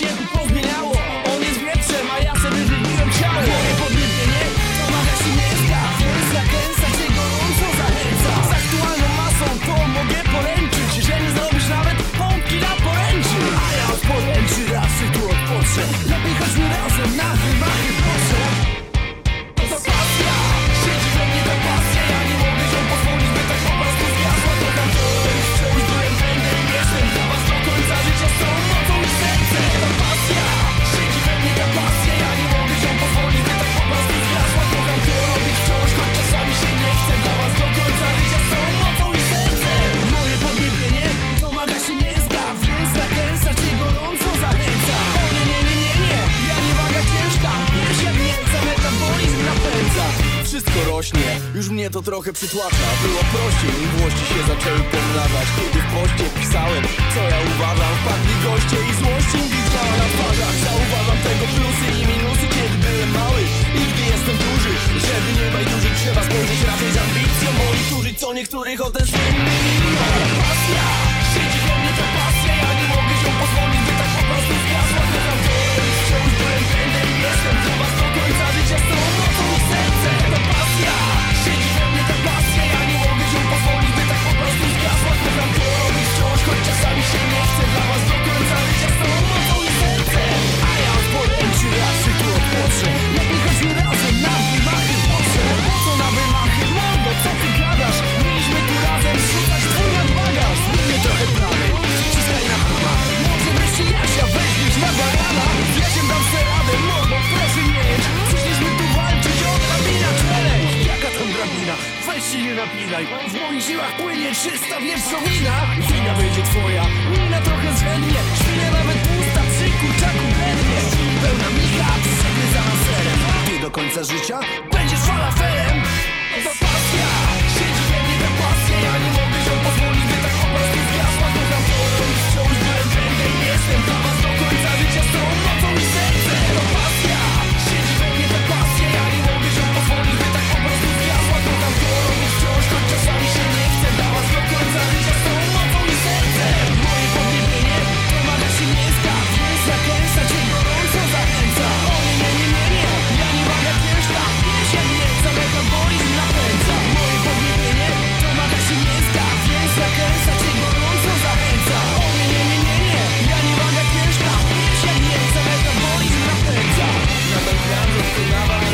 championship. wszystko rośnie. Już mnie to trochę przytłacza. Było prościej, miłości się zaczęły pomnażać Kiedy w poście pisałem, co ja uważam Wpadli goście i złość im widziała na twarzach. Zauważam tego plusy i minusy, kiedy byłem mały. I gdy jestem duży, żeby nie najdłużej Trzeba spojrzeć raczej z ambicją Bo i co niektórych odezwy Moja pasja! W moich siłach płynie czysta wieprzowina Wina będzie twoja, mina trochę zwennie Świnia nawet pusta przy kurczaku blednie. Pełna micha, przegryzana serem Ty do końca życia Never